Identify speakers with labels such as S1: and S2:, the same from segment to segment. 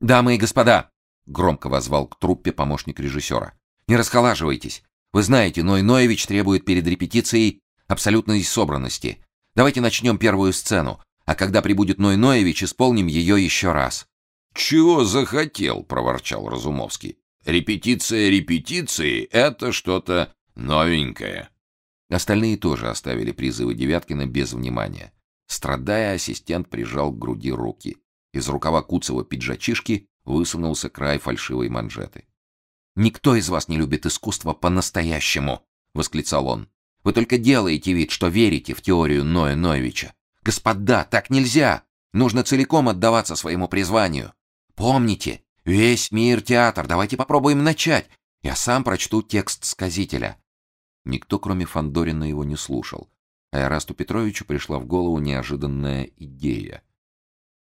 S1: Дамы и господа, громко возвал к труппе помощник режиссера. Не расхолаживайтесь. Вы знаете, Ной Ноевич требует перед репетицией абсолютной собранности. Давайте начнем первую сцену, а когда прибудет Ной Ноевич, исполним ее еще раз.
S2: Чего захотел, проворчал Разумовский. Репетиция репетиции это что-то новенькое.
S1: Остальные тоже оставили призывы Девяткина без внимания. Страдая, ассистент прижал к груди руки. Из рукава Куцева пиджачишки высунулся край фальшивой манжеты. Никто из вас не любит искусство по-настоящему, восклицал он. Вы только делаете вид, что верите в теорию Ноя Ноевича. Господа, так нельзя. Нужно целиком отдаваться своему призванию. Помните, весь мир театр. Давайте попробуем начать. Я сам прочту текст сказителя. Никто, кроме Фандорина, его не слушал. А Эрасту Петровичу пришла в голову неожиданная идея.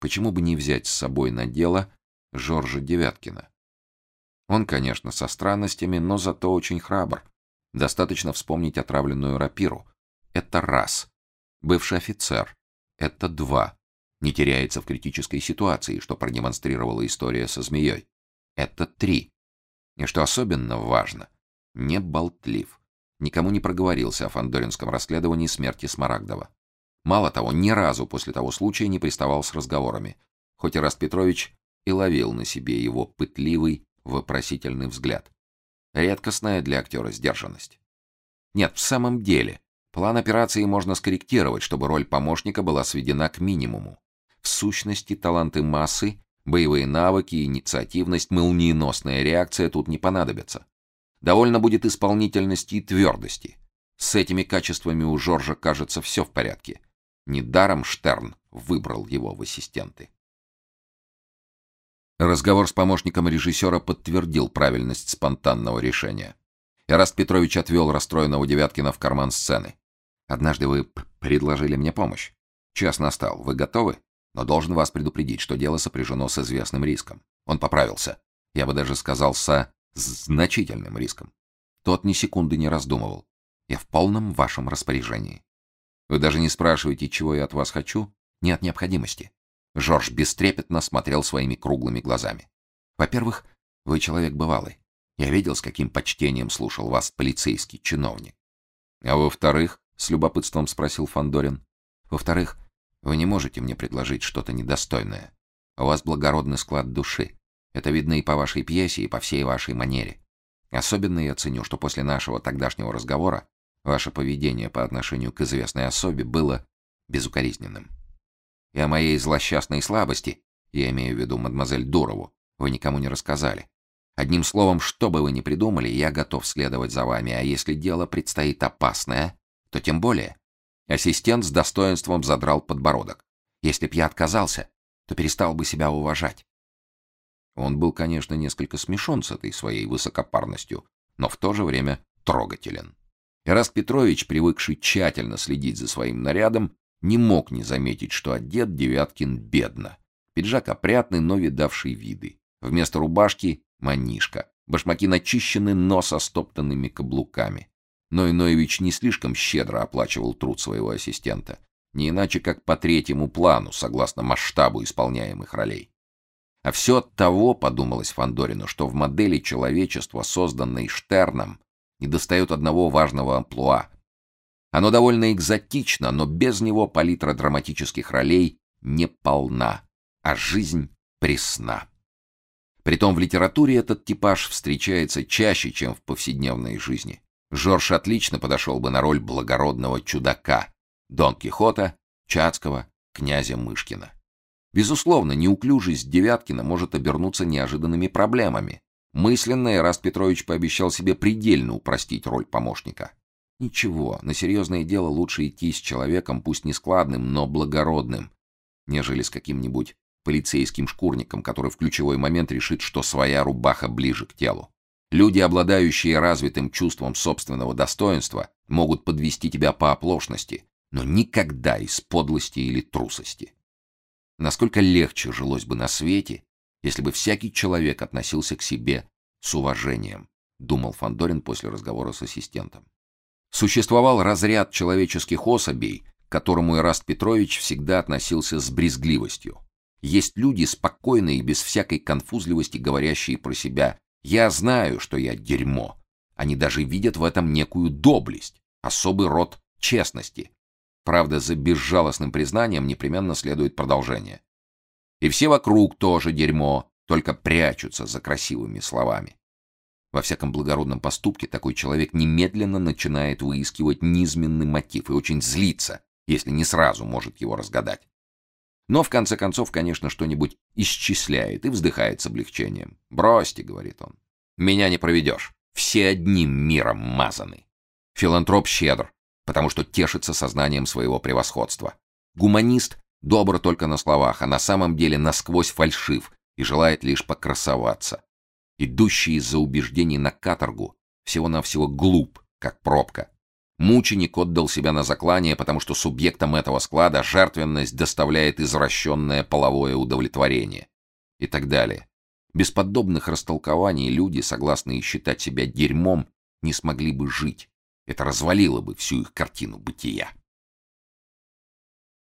S1: Почему бы не взять с собой на дело Жоржа Девяткина? Он, конечно, со странностями, но зато очень храбр. Достаточно вспомнить отравленную рапиру. Это раз. Бывший офицер. Это два. Не теряется в критической ситуации, что продемонстрировала история со змеей. Это три. И что особенно важно, не болтлив. Никому не проговорился о фандоринском расследовании смерти Смарагдова. Мало того, ни разу после того случая не приставал с разговорами, хоть Ираст Петрович и ловил на себе его пытливый, вопросительный взгляд. Редкостная для актера сдержанность. Нет, в самом деле, план операции можно скорректировать, чтобы роль помощника была сведена к минимуму. В сущности, таланты массы, боевые навыки, инициативность, молниеносная реакция тут не понадобятся. Довольно будет исполнительности и твердости. С этими качествами у Жоржа, кажется, все в порядке. Недаром Штерн выбрал его в ассистенты. Разговор с помощником режиссера подтвердил правильность спонтанного решения. Эраст Петрович отвел расстроенного Девяткина в карман сцены. Однажды вы предложили мне помощь. Час настал. Вы готовы? Но должен вас предупредить, что дело сопряжено с известным риском. Он поправился. Я бы даже сказал со значительным риском. Тот ни секунды не раздумывал. Я в полном вашем распоряжении. Вы даже не спрашиваете, чего я от вас хочу? Нет необходимости. Жорж бестрепетно смотрел своими круглыми глазами. Во-первых, вы человек бывалый. Я видел, с каким почтением слушал вас полицейский чиновник. А во-вторых, с любопытством спросил Фандорин. Во-вторых, вы не можете мне предложить что-то недостойное. У вас благородный склад души. Это видно и по вашей пьесе, и по всей вашей манере. Особенно я ценю, что после нашего тогдашнего разговора ваше поведение по отношению к известной особе было безукоризненным. И о моей злосчастной слабости, я имею в виду мадемуазель Дурову, вы никому не рассказали. Одним словом, что бы вы ни придумали, я готов следовать за вами, а если дело предстоит опасное, то тем более. Ассистент с достоинством задрал подбородок. Если б я отказался, то перестал бы себя уважать. Он был, конечно, несколько смешон с этой своей высокопарностью, но в то же время трогателен. Ираст Петрович, привыкший тщательно следить за своим нарядом, не мог не заметить, что одет Девяткин бедно. Пиджак опрятный, но видавший виды. Вместо рубашки — манишка. Башмаки начищены, но со стоптанными каблуками. Но Иноевич не слишком щедро оплачивал труд своего ассистента. Не иначе, как по третьему плану, согласно масштабу исполняемых ролей. А все от того, подумалось Фандорину, что в модели человечества, созданной Штерном, недостает одного важного амплуа оно довольно экзотично, но без него палитра драматических ролей не полна, а жизнь пресна. Притом в литературе этот типаж встречается чаще, чем в повседневной жизни. Жорж отлично подошел бы на роль благородного чудака, Дон Кихота, Чацкого, князя Мышкина. Безусловно, неуклюжесть Девяткина может обернуться неожиданными проблемами. Мысленно Эраст Петрович пообещал себе предельно упростить роль помощника. Ничего, на серьезное дело лучше идти с человеком, пусть не складным, но благородным, нежели с каким-нибудь полицейским шкурником, который в ключевой момент решит, что своя рубаха ближе к телу. Люди, обладающие развитым чувством собственного достоинства, могут подвести тебя по оплошности, но никогда из подлости или трусости. Насколько легче жилось бы на свете, если бы всякий человек относился к себе с уважением, думал Фандорин после разговора с ассистентом. Существовал разряд человеческих особей, к которому Ираст Петрович всегда относился с брезгливостью. Есть люди, спокойные и без всякой конфузливости говорящие про себя «я знаю, что я дерьмо». Они даже видят в этом некую доблесть, особый род честности. Правда, за безжалостным признанием непременно следует продолжение. И все вокруг тоже дерьмо, только прячутся за красивыми словами. Во всяком благородном поступке такой человек немедленно начинает выискивать низменный мотив и очень злится, если не сразу может его разгадать. Но в конце концов, конечно, что-нибудь исчисляет и вздыхает с облегчением. "Бросьте", говорит он. "Меня не проведешь. Все одним миром мазаны". Филантроп щедр, потому что тешится сознанием своего превосходства. Гуманист добр только на словах, а на самом деле насквозь фальшив и желает лишь покрасоваться. Идущий из-за убеждений на каторгу всего-навсего глуп, как пробка. Мученик отдал себя на заклание, потому что субъектом этого склада жертвенность доставляет извращенное половое удовлетворение. И так далее. Без подобных растолкований люди, согласные считать себя дерьмом, не смогли бы жить. Это развалило бы всю их картину бытия.